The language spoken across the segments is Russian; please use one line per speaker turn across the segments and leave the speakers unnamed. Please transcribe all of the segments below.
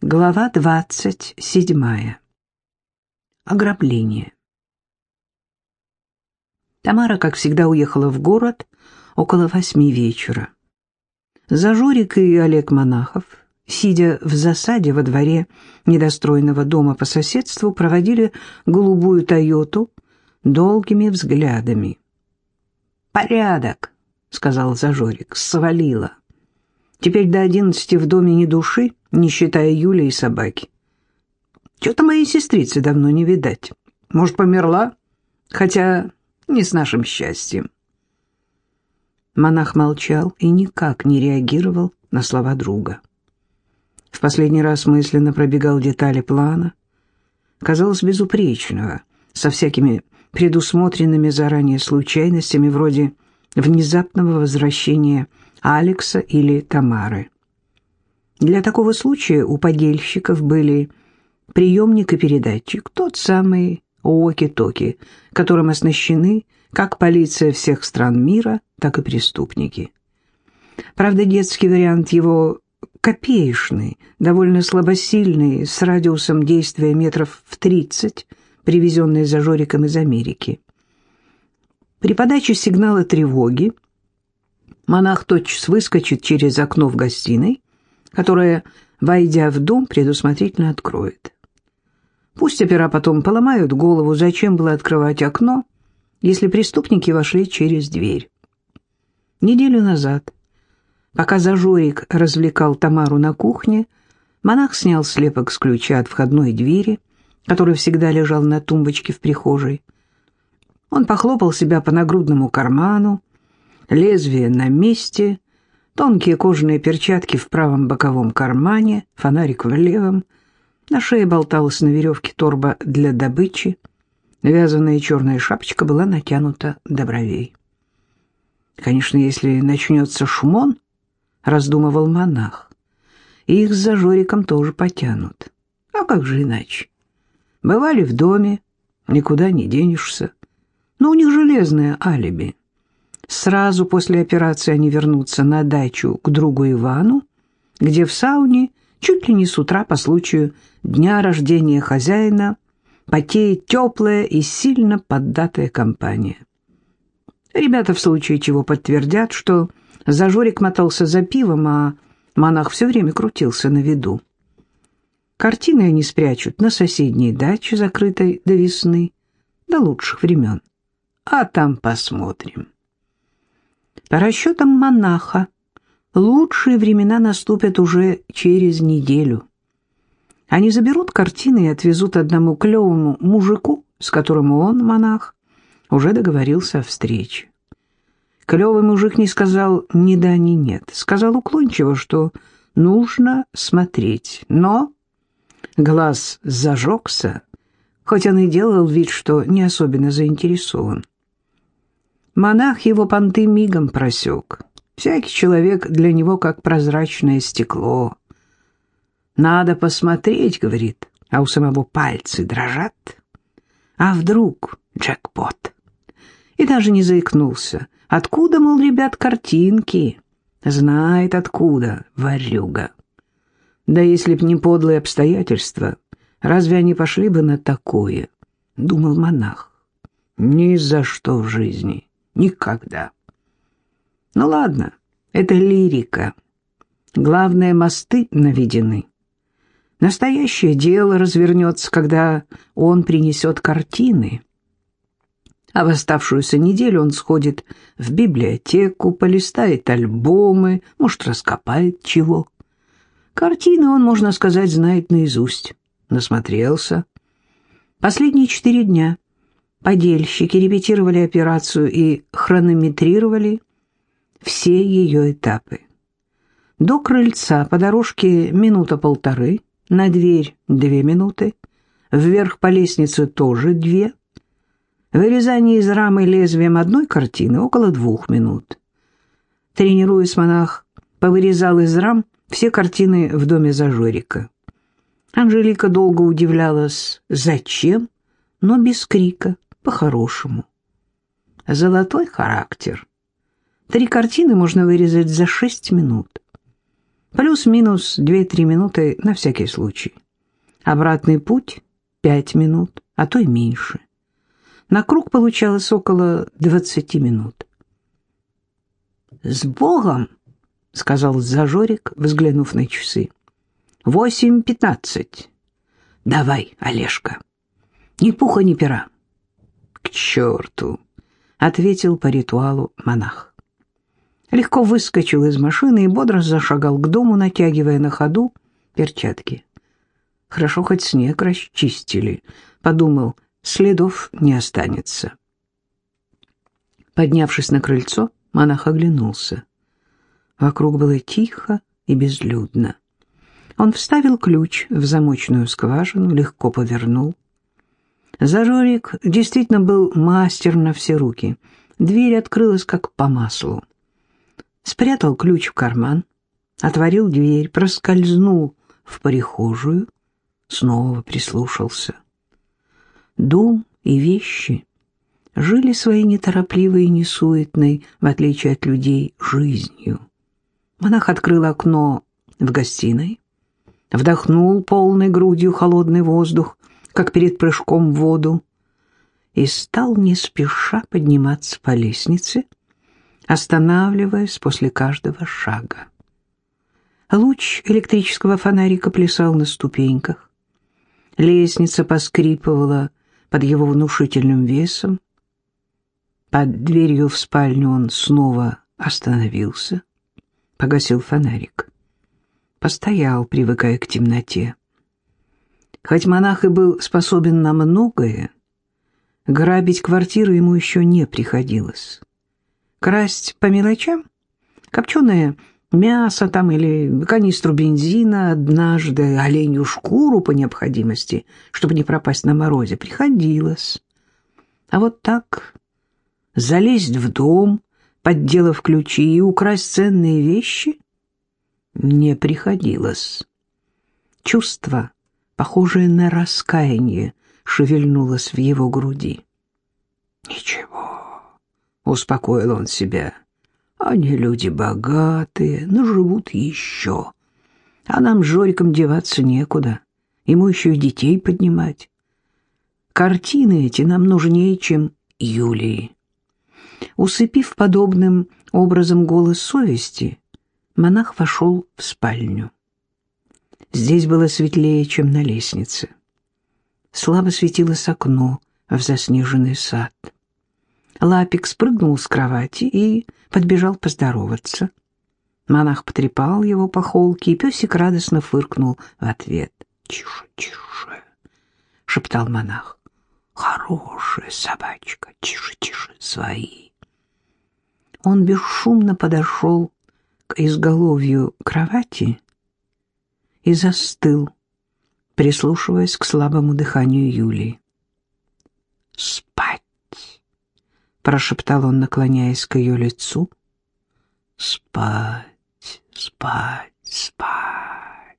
Глава двадцать седьмая. Ограбление. Тамара, как всегда, уехала в город около восьми вечера. Зажорик и Олег Монахов, сидя в засаде во дворе недостроенного дома по соседству, проводили голубую «Тойоту» долгими взглядами. «Порядок», — сказал Зажорик, — «свалила». Теперь до одиннадцати в доме ни души, не считая Юли и собаки. Чего-то моей сестрицы давно не видать. Может, померла? Хотя не с нашим счастьем. Монах молчал и никак не реагировал на слова друга. В последний раз мысленно пробегал детали плана. Казалось безупречного, со всякими предусмотренными заранее случайностями вроде внезапного возвращения Алекса или Тамары. Для такого случая у подельщиков были приемник и передатчик, тот самый Уоки-Токи, которым оснащены как полиция всех стран мира, так и преступники. Правда, детский вариант его копеечный, довольно слабосильный, с радиусом действия метров в 30, привезенный за Жориком из Америки. При подаче сигнала тревоги монах тотчас выскочит через окно в гостиной, которое, войдя в дом, предусмотрительно откроет. Пусть опера потом поломают голову, зачем было открывать окно, если преступники вошли через дверь. Неделю назад, пока Зажорик развлекал Тамару на кухне, монах снял слепок с ключа от входной двери, который всегда лежал на тумбочке в прихожей. Он похлопал себя по нагрудному карману, лезвие на месте, тонкие кожаные перчатки в правом боковом кармане, фонарик в левом. На шее болталась на веревке торба для добычи. Вязаная черная шапочка была натянута до бровей. Конечно, если начнется шумон, раздумывал монах, их с зажориком тоже потянут. А как же иначе? Бывали в доме, никуда не денешься. Но у них железное алиби. Сразу после операции они вернутся на дачу к другу Ивану, где в сауне чуть ли не с утра по случаю дня рождения хозяина потеет теплая и сильно поддатая компания. Ребята в случае чего подтвердят, что Зажорик мотался за пивом, а монах все время крутился на виду. Картины они спрячут на соседней даче, закрытой до весны, до лучших времен. А там посмотрим. По расчетам монаха, лучшие времена наступят уже через неделю. Они заберут картины и отвезут одному клевому мужику, с которым он, монах, уже договорился о встрече. Клевый мужик не сказал ни да, ни нет. Сказал уклончиво, что нужно смотреть. Но глаз зажегся, хоть он и делал вид, что не особенно заинтересован. Монах его понты мигом просек. Всякий человек для него как прозрачное стекло. «Надо посмотреть», — говорит, а у самого пальцы дрожат. А вдруг джекпот? И даже не заикнулся. Откуда, мол, ребят, картинки? Знает откуда, варюга. Да если б не подлые обстоятельства, разве они пошли бы на такое? Думал монах. Ни за что в жизни. Никогда. Ну ладно, это лирика. Главное, мосты наведены. Настоящее дело развернется, когда он принесет картины. А в оставшуюся неделю он сходит в библиотеку, полистает альбомы, может, раскопает чего. Картины он, можно сказать, знает наизусть. Насмотрелся. Последние четыре дня Подельщики репетировали операцию и хронометрировали все ее этапы. До крыльца по дорожке минута-полторы, на дверь две минуты, вверх по лестнице тоже две, вырезание из рамы лезвием одной картины около двух минут. Тренируясь, монах повырезал из рам все картины в доме Зажорика. Анжелика долго удивлялась, зачем, но без крика по-хорошему. Золотой характер. Три картины можно вырезать за шесть минут. Плюс-минус 2-3 минуты на всякий случай. Обратный путь — 5 минут, а то и меньше. На круг получалось около 20 минут. «С Богом!» — сказал Зажорик, взглянув на часы. «Восемь пятнадцать. Давай, Олежка. Ни пуха, ни пера». «К черту!» — ответил по ритуалу монах. Легко выскочил из машины и бодро зашагал к дому, натягивая на ходу перчатки. «Хорошо, хоть снег расчистили», — подумал, — «следов не останется». Поднявшись на крыльцо, монах оглянулся. Вокруг было тихо и безлюдно. Он вставил ключ в замочную скважину, легко повернул. Зажорик действительно был мастер на все руки. Дверь открылась как по маслу. Спрятал ключ в карман, отворил дверь, проскользнул в прихожую, снова прислушался. Дом и вещи жили своей неторопливой и несуетной, в отличие от людей, жизнью. Монах открыл окно в гостиной, вдохнул полной грудью холодный воздух, как перед прыжком в воду, и стал не спеша подниматься по лестнице, останавливаясь после каждого шага. Луч электрического фонарика плясал на ступеньках. Лестница поскрипывала под его внушительным весом. Под дверью в спальню он снова остановился, погасил фонарик. Постоял, привыкая к темноте. Хоть монах и был способен на многое, грабить квартиру ему еще не приходилось. Красть по мелочам, копченое мясо там или канистру бензина, однажды оленью шкуру по необходимости, чтобы не пропасть на морозе, приходилось. А вот так залезть в дом, подделав ключи и украсть ценные вещи не приходилось. Чувство похожее на раскаяние, шевельнулось в его груди. «Ничего», — успокоил он себя, — «они люди богатые, но живут еще, а нам с Жориком деваться некуда, ему еще и детей поднимать. Картины эти нам нужнее, чем Юлии». Усыпив подобным образом голос совести, монах вошел в спальню. Здесь было светлее, чем на лестнице. Слабо светилось окно в заснеженный сад. Лапик спрыгнул с кровати и подбежал поздороваться. Монах потрепал его по холке, и песик радостно фыркнул в ответ. «Тише, тише!» — шептал монах. «Хорошая собачка, тише, тише, свои!» Он бесшумно подошел к изголовью кровати и застыл, прислушиваясь к слабому дыханию Юлии. «Спать!» — прошептал он, наклоняясь к ее лицу. «Спать, спать, спать!»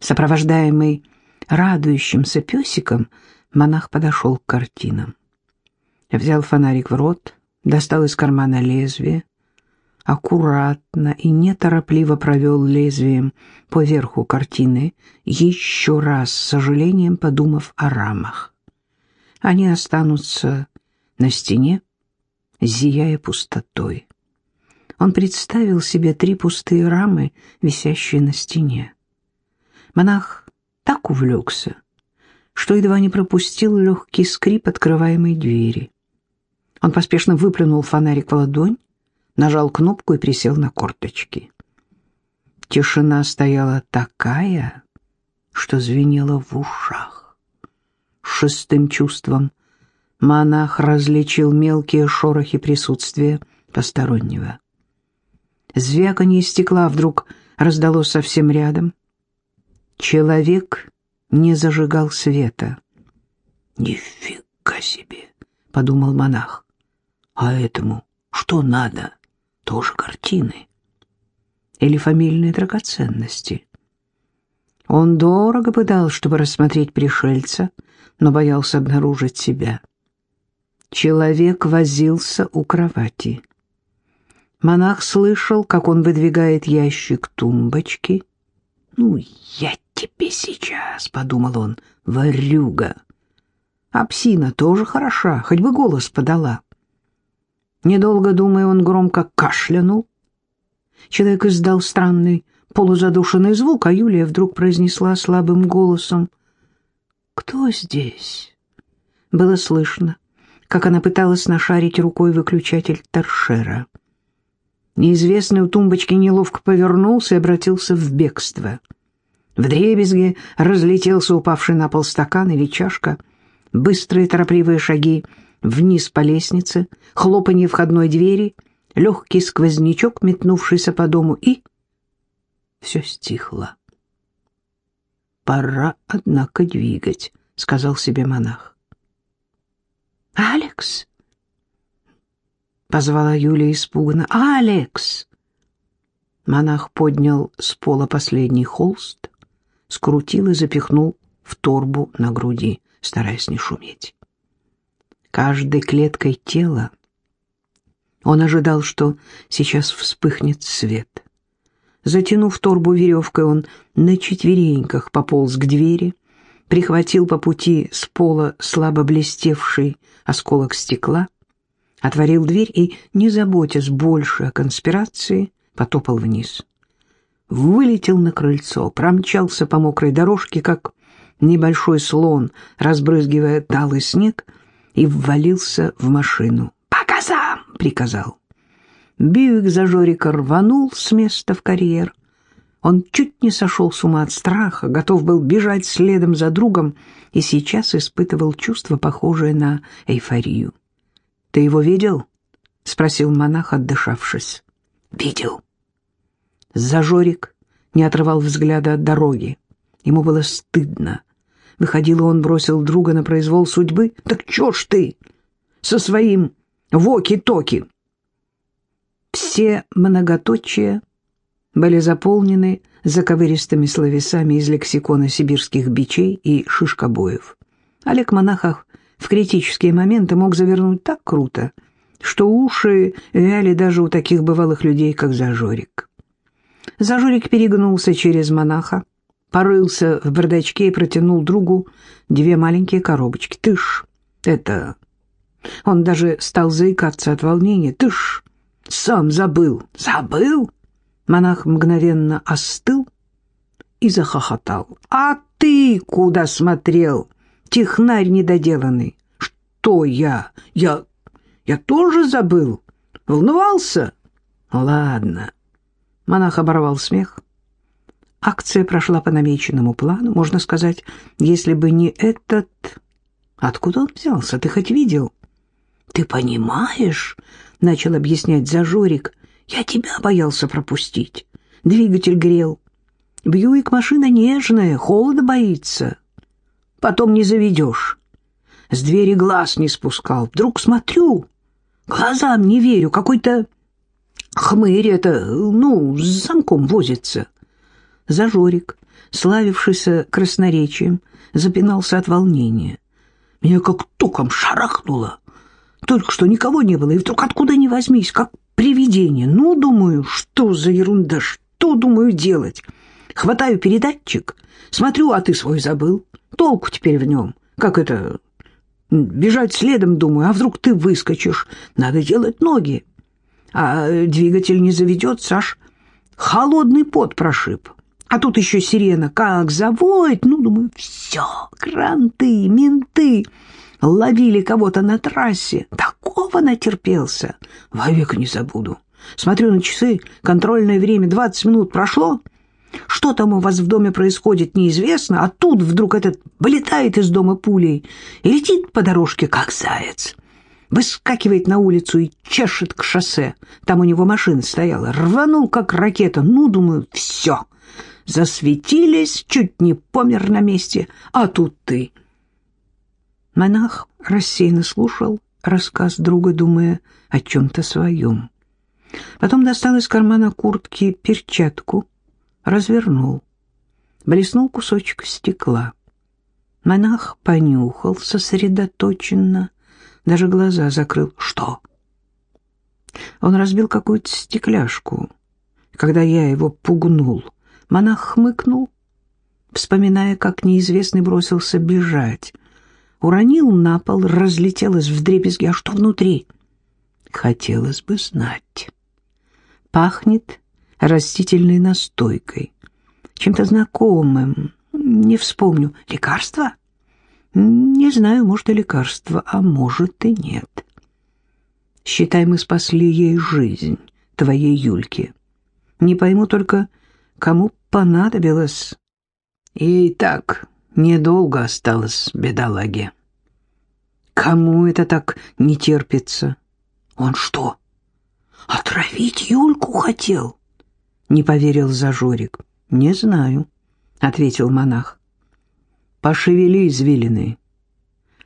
Сопровождаемый радующимся песиком, монах подошел к картинам. Взял фонарик в рот, достал из кармана лезвие, аккуратно и неторопливо провел лезвием по верху картины, еще раз с сожалением подумав о рамах. Они останутся на стене, зияя пустотой. Он представил себе три пустые рамы, висящие на стене. Монах так увлекся, что едва не пропустил легкий скрип открываемой двери. Он поспешно выплюнул фонарик в ладонь, нажал кнопку и присел на корточки. Тишина стояла такая, что звенела в ушах. Шестым чувством монах различил мелкие шорохи присутствия постороннего. Звяканье стекла вдруг раздалось совсем рядом. Человек не зажигал света. «Нифига себе!» — подумал монах. «А этому что надо?» Тоже картины или фамильные драгоценности. Он дорого бы дал, чтобы рассмотреть пришельца, но боялся обнаружить себя. Человек возился у кровати. Монах слышал, как он выдвигает ящик тумбочки. «Ну, я тебе сейчас», — подумал он, — «ворюга». А псина тоже хороша, хоть бы голос подала. Недолго думая, он громко кашлянул. Человек издал странный полузадушенный звук, а Юлия вдруг произнесла слабым голосом «Кто здесь?» Было слышно, как она пыталась нашарить рукой выключатель торшера. Неизвестный у тумбочки неловко повернулся и обратился в бегство. В дребезге разлетелся упавший на пол стакан или чашка, быстрые торопливые шаги вниз по лестнице, хлопанье входной двери, легкий сквознячок, метнувшийся по дому, и все стихло. «Пора, однако, двигать», — сказал себе монах. «Алекс!» — позвала Юлия испуганно. «Алекс!» Монах поднял с пола последний холст, скрутил и запихнул в торбу на груди, стараясь не шуметь. Каждой клеткой тела он ожидал, что сейчас вспыхнет свет. Затянув торбу веревкой, он на четвереньках пополз к двери, прихватил по пути с пола слабо блестевший осколок стекла, отворил дверь и, не заботясь больше о конспирации, потопал вниз. Вылетел на крыльцо, промчался по мокрой дорожке, как небольшой слон, разбрызгивая талый снег, и ввалился в машину. «По газам!» — приказал. Бьюик Зажорика рванул с места в карьер. Он чуть не сошел с ума от страха, готов был бежать следом за другом и сейчас испытывал чувство, похожее на эйфорию. «Ты его видел?» — спросил монах, отдышавшись. «Видел». Зажорик не отрывал взгляда от дороги. Ему было стыдно. Выходило, он бросил друга на произвол судьбы. «Так чё ж ты со своим воки-токи?» Все многоточия были заполнены заковыристыми словесами из лексикона сибирских бичей и шишкобоев. Олег Монахов в критические моменты мог завернуть так круто, что уши вяли даже у таких бывалых людей, как Зажорик. Зажорик перегнулся через монаха, порылся в бардачке и протянул другу две маленькие коробочки. «Ты ж, это...» Он даже стал заикаться от волнения. «Ты ж, сам забыл». «Забыл?» Монах мгновенно остыл и захохотал. «А ты куда смотрел, технарь недоделанный?» «Что я? Я... я тоже забыл. Волновался?» «Ладно». Монах оборвал смех. Акция прошла по намеченному плану. Можно сказать, если бы не этот... Откуда он взялся? Ты хоть видел? Ты понимаешь, начал объяснять Зажорик, я тебя боялся пропустить. Двигатель грел. Бьюик машина нежная, холода боится. Потом не заведешь. С двери глаз не спускал. Вдруг смотрю, глазам не верю, какой-то хмырь это, ну, с замком возится. Зажорик, славившийся красноречием, запинался от волнения. Меня как током шарахнуло. Только что никого не было, и вдруг откуда ни возьмись, как привидение. Ну, думаю, что за ерунда, что, думаю, делать? Хватаю передатчик, смотрю, а ты свой забыл. Толку теперь в нем. Как это... Бежать следом, думаю, а вдруг ты выскочишь? Надо делать ноги. А двигатель не заведется, аж холодный пот прошиб. А тут еще сирена как завоет. Ну, думаю, все, кранты, менты ловили кого-то на трассе. Такого натерпелся. Вовек не забуду. Смотрю на часы, контрольное время 20 минут прошло. Что там у вас в доме происходит, неизвестно, а тут вдруг этот вылетает из дома пулей и летит по дорожке, как заяц. Выскакивает на улицу и чешет к шоссе. Там у него машина стояла. Рванул, как ракета. Ну, думаю, все засветились, чуть не помер на месте, а тут ты. Монах рассеянно слушал рассказ друга, думая о чем-то своем. Потом достал из кармана куртки перчатку, развернул. Блеснул кусочек стекла. Монах понюхал сосредоточенно, даже глаза закрыл. «Что?» Он разбил какую-то стекляшку. Когда я его пугнул, монах хмыкнул, вспоминая, как неизвестный бросился бежать. Уронил на пол, разлетелось вдребезги. А что внутри? Хотелось бы знать. Пахнет растительной настойкой, чем-то знакомым. Не вспомню. Лекарство? Не знаю, может, и лекарство, а может, и нет. Считай, мы спасли ей жизнь, твоей Юльке. Не пойму только, кому понадобилось. Ей так недолго осталось, бедолаге. Кому это так не терпится? Он что, отравить Юльку хотел? Не поверил Зажорик. Не знаю, ответил монах. Пошевели извилины.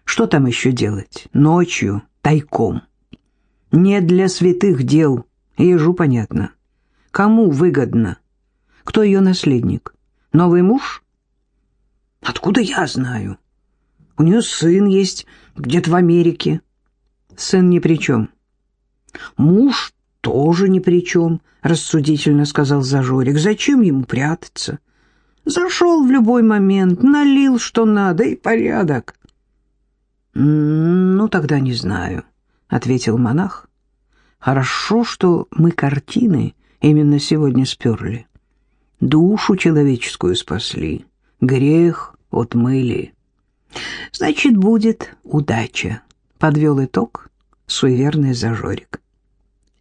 Что там еще делать? Ночью, тайком. Не для святых дел, ежу понятно. Кому выгодно? Кто ее наследник? Новый муж? Откуда я знаю? У нее сын есть где-то в Америке. Сын ни при чем. Муж тоже ни при чем, рассудительно сказал Зажорик. Зачем ему прятаться? Зашел в любой момент, налил, что надо, и порядок. «Ну, тогда не знаю», — ответил монах. «Хорошо, что мы картины именно сегодня сперли. Душу человеческую спасли, грех отмыли. Значит, будет удача», — подвел итог суеверный зажорик.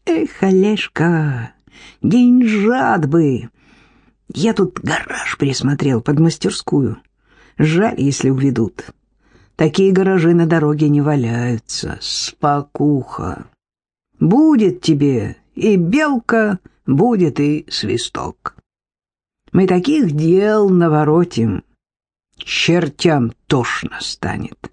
«Эх, Олежка, деньжат бы!» Я тут гараж присмотрел под мастерскую. Жаль, если уведут. Такие гаражи на дороге не валяются. Спокуха. Будет тебе и белка, будет и свисток. Мы таких дел наворотим. Чертям тошно станет.